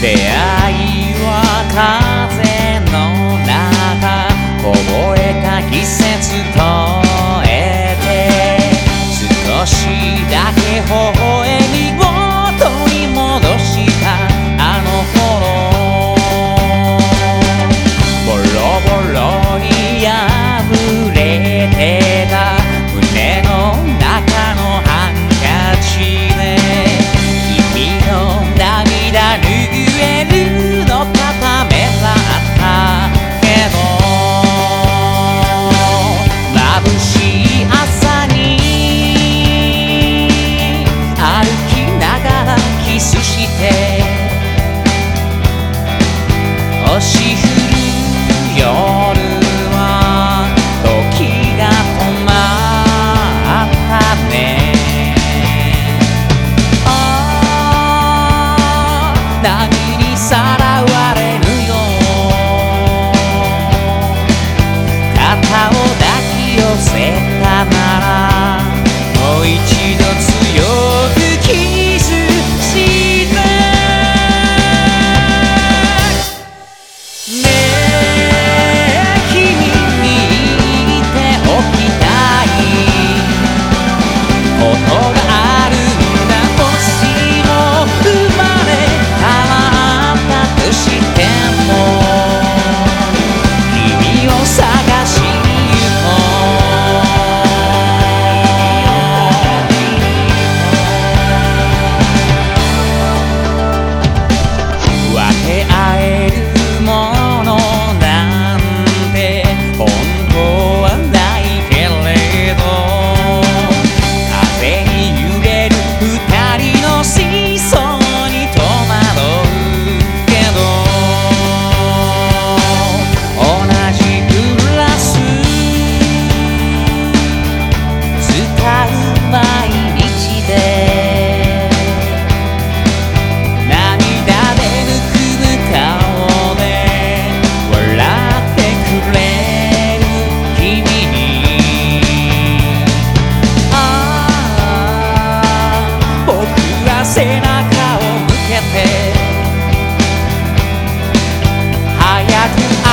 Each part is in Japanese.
出会いは風の中凍えた季節と she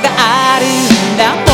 があるんだ